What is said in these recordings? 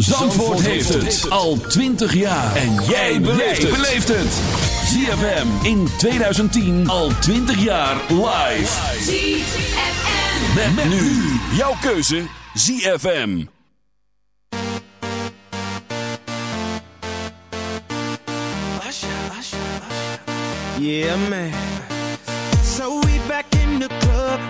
Zandvoort heeft het al 20 jaar. En jij beleeft het. ZFM in 2010 al 20 jaar live. ZFM. Met, nu jouw keuze ZFM. Yeah, man. So we back in the club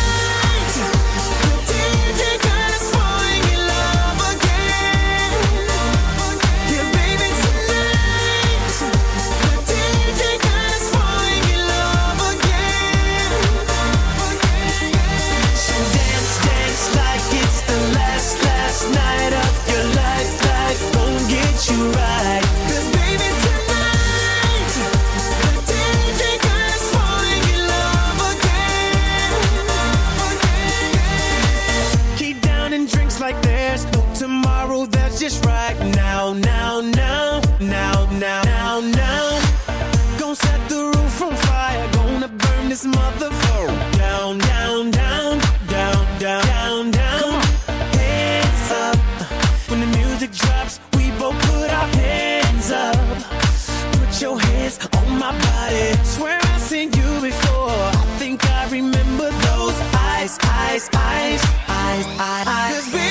like there's no tomorrow, that's just right now, now, now, now, now, now, now. Gonna set the roof on fire, gonna burn this mother down, down, down, down, down, down, down. Hands up when the music drops, we both put our hands up. Put your hands on my body, swear I seen you before. I think I remember those eyes, eyes, eyes, eyes, eyes. eyes.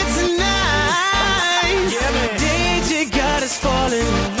falling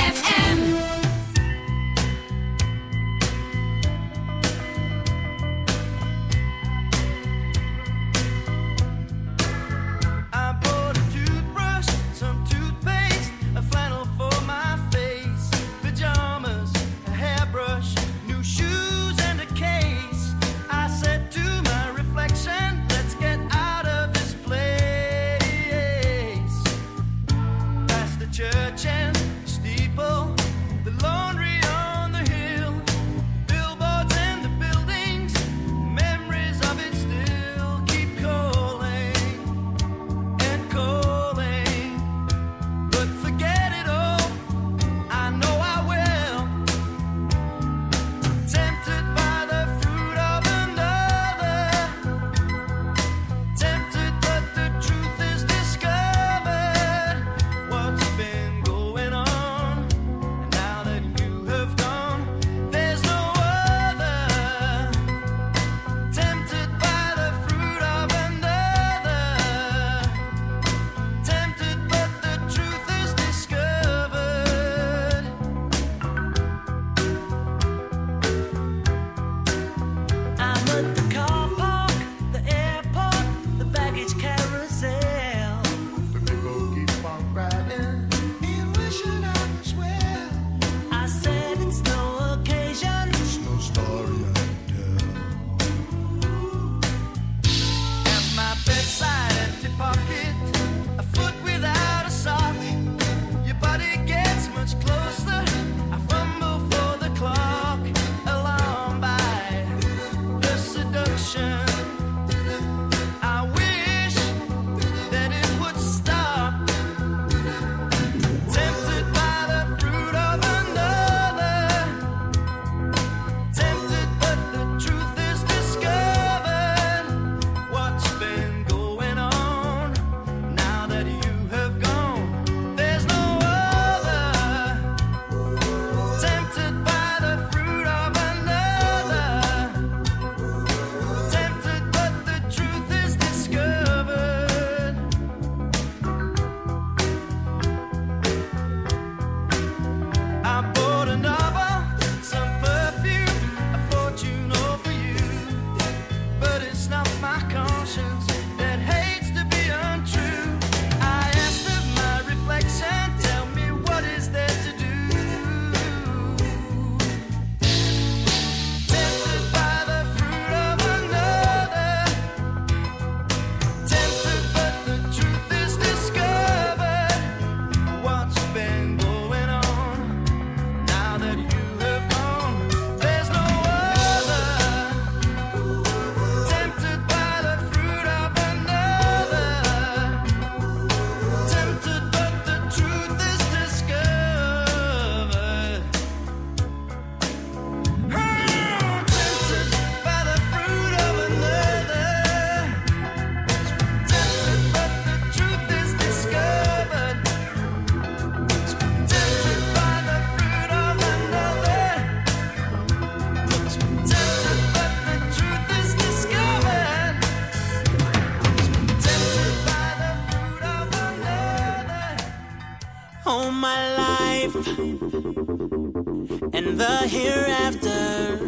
and the hereafter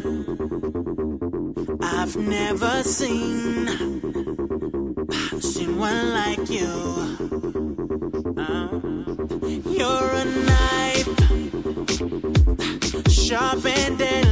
I've never seen seen one like you. Uh, you're a knife sharp and dead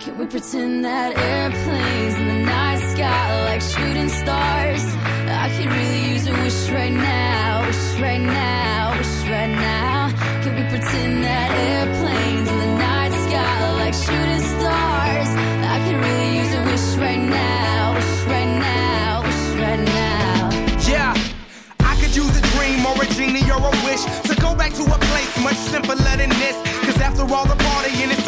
Can we pretend that airplanes in the night sky are like shooting stars? I could really use a wish right now, wish right now, wish right now. Can we pretend that airplanes in the night sky are like shooting stars? I could really use a wish right now, wish right now, wish right now. Yeah, I could use a dream or a genie or a wish to go back to a place much simpler than this. Cause after all the partying crashing,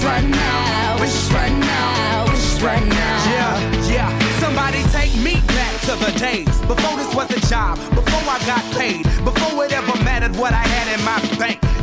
wish right now, wish right now, wish right now. Yeah, yeah. Somebody take me back to the days before this was a job, before I got paid, before it ever mattered what I had in my bank.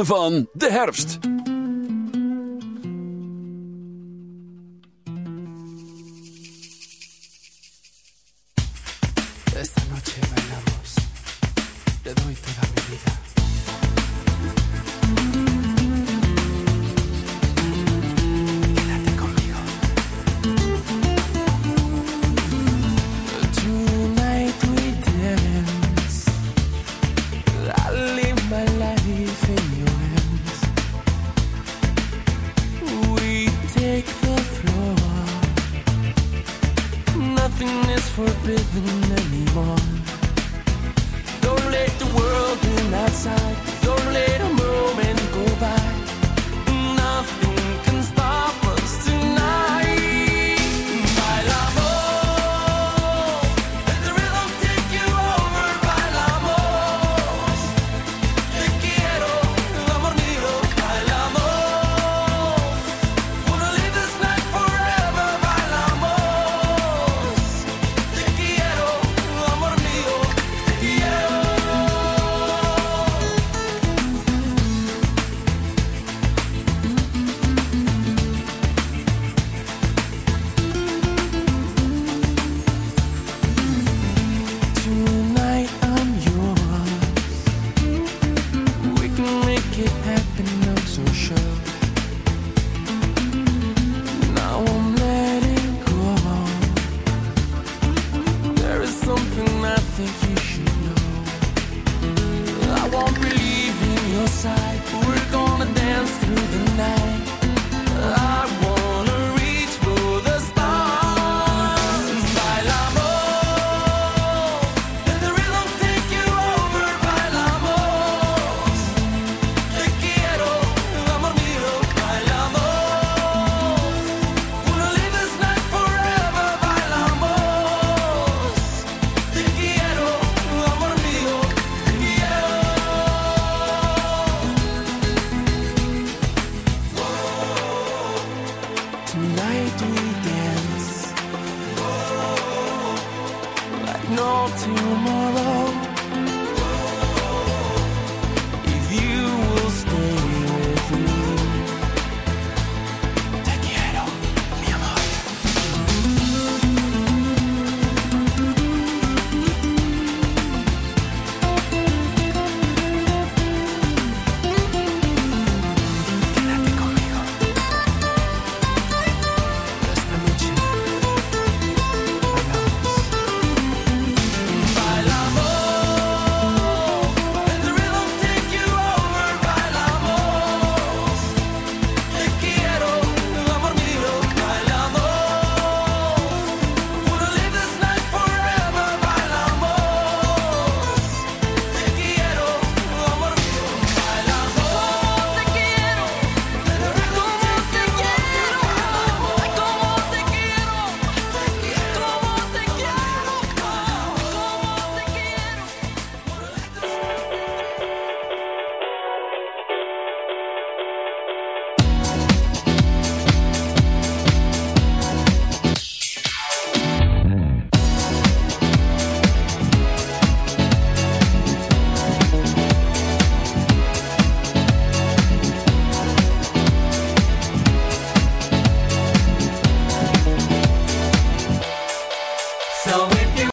ritme van de herfst. Esta noche bailamos, te doy toda mi vida.